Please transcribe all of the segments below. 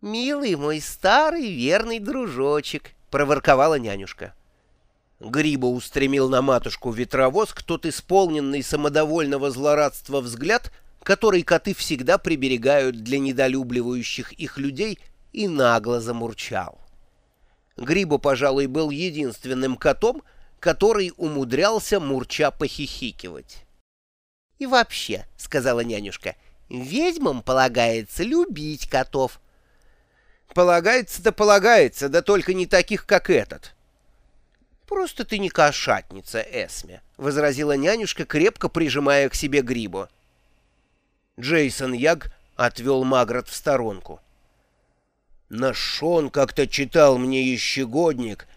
«Милый мой старый верный дружочек», — проворковала нянюшка. Гриба устремил на матушку ветровоск тот исполненный самодовольного злорадства взгляд, который коты всегда приберегают для недолюбливающих их людей, и нагло замурчал. Грибо, пожалуй, был единственным котом, который умудрялся мурча похихикивать. «И вообще», — сказала нянюшка, — «ведьмам полагается любить котов». «Полагается-то полагается, да только не таких, как этот». «Просто ты не кошатница, Эсме», — возразила нянюшка, крепко прижимая к себе Грибу. Джейсон Яг отвел Магрот в сторонку. «Наш Шон как-то читал мне ещегодник,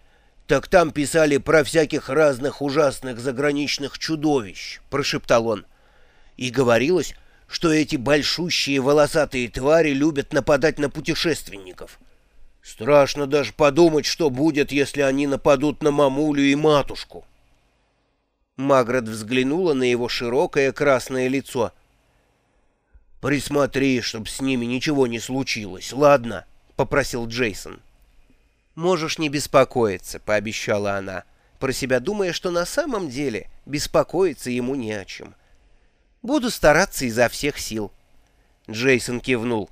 так там писали про всяких разных ужасных заграничных чудовищ», — прошептал он. «И говорилось, что эти большущие волосатые твари любят нападать на путешественников». Страшно даже подумать, что будет, если они нападут на мамулю и матушку. Маград взглянула на его широкое красное лицо. «Присмотри, чтоб с ними ничего не случилось, ладно?» — попросил Джейсон. «Можешь не беспокоиться», — пообещала она, про себя думая, что на самом деле беспокоиться ему не о чем. «Буду стараться изо всех сил». Джейсон кивнул.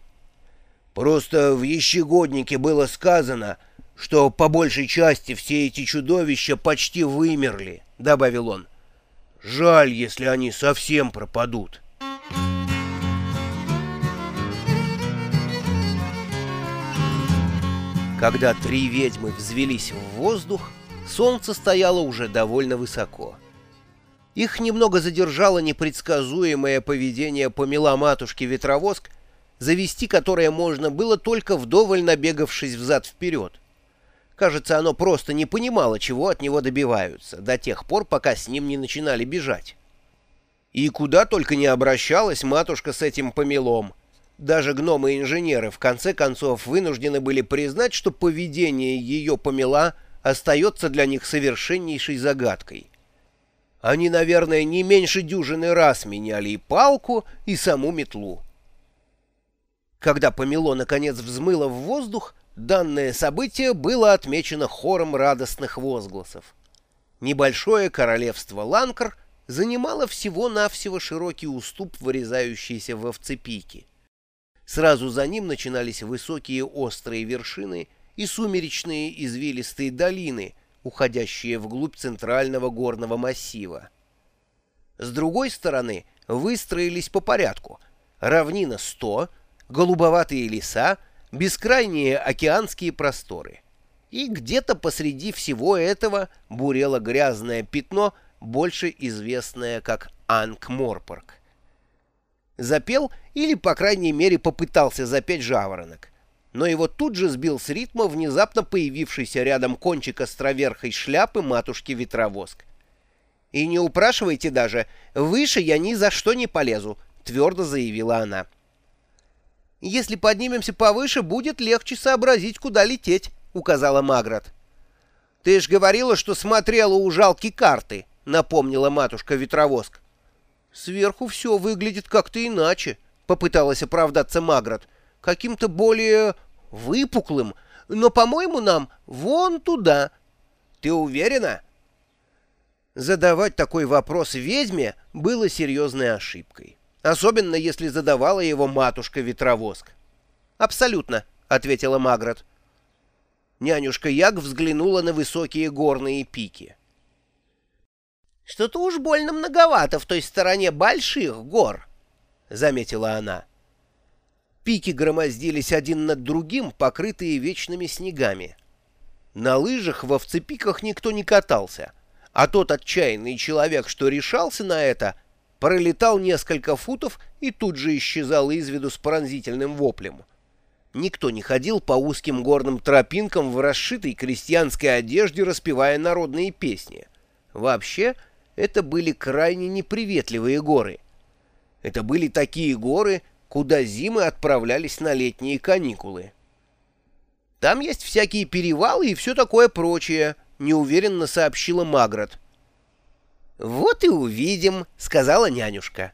Просто в ещегоднике было сказано, что по большей части все эти чудовища почти вымерли, — добавил он. Жаль, если они совсем пропадут. Когда три ведьмы взвелись в воздух, солнце стояло уже довольно высоко. Их немного задержало непредсказуемое поведение помела матушки Ветровоск, завести которое можно было только вдоволь набегавшись взад-вперед. Кажется, оно просто не понимало, чего от него добиваются, до тех пор, пока с ним не начинали бежать. И куда только не обращалась матушка с этим помелом. Даже гномы-инженеры в конце концов вынуждены были признать, что поведение ее помела остается для них совершеннейшей загадкой. Они, наверное, не меньше дюжины раз меняли и палку, и саму метлу. Когда помело наконец взмыло в воздух, данное событие было отмечено хором радостных возгласов. Небольшое королевство Ланкар занимало всего-навсего широкий уступ, вырезающийся в овцепике. Сразу за ним начинались высокие острые вершины и сумеречные извилистые долины, уходящие вглубь центрального горного массива. С другой стороны выстроились по порядку равнина 100, голубоватые леса, бескрайние океанские просторы. И где-то посреди всего этого бурело грязное пятно, больше известное как Анкморпорг. Запел или, по крайней мере, попытался запеть жаворонок. Но его тут же сбил с ритма внезапно появившийся рядом кончик островерхой шляпы матушки Ветровоск. «И не упрашивайте даже, выше я ни за что не полезу», — твердо заявила она. «Если поднимемся повыше, будет легче сообразить, куда лететь», — указала Маград. «Ты ж говорила, что смотрела у жалки карты», — напомнила матушка-ветровоск. «Сверху все выглядит как-то иначе», — попыталась оправдаться Маград. «Каким-то более выпуклым, но, по-моему, нам вон туда. Ты уверена?» Задавать такой вопрос ведьме было серьезной ошибкой особенно если задавала его матушка-ветровоск. «Абсолютно», — ответила Маград. Нянюшка Яг взглянула на высокие горные пики. «Что-то уж больно многовато в той стороне больших гор», — заметила она. Пики громоздились один над другим, покрытые вечными снегами. На лыжах во вцепиках никто не катался, а тот отчаянный человек, что решался на это, пролетал несколько футов и тут же исчезал из виду с пронзительным воплем. Никто не ходил по узким горным тропинкам в расшитой крестьянской одежде, распевая народные песни. Вообще, это были крайне неприветливые горы. Это были такие горы, куда зимы отправлялись на летние каникулы. «Там есть всякие перевалы и все такое прочее», — неуверенно сообщила Маград. «Вот и увидим», — сказала нянюшка.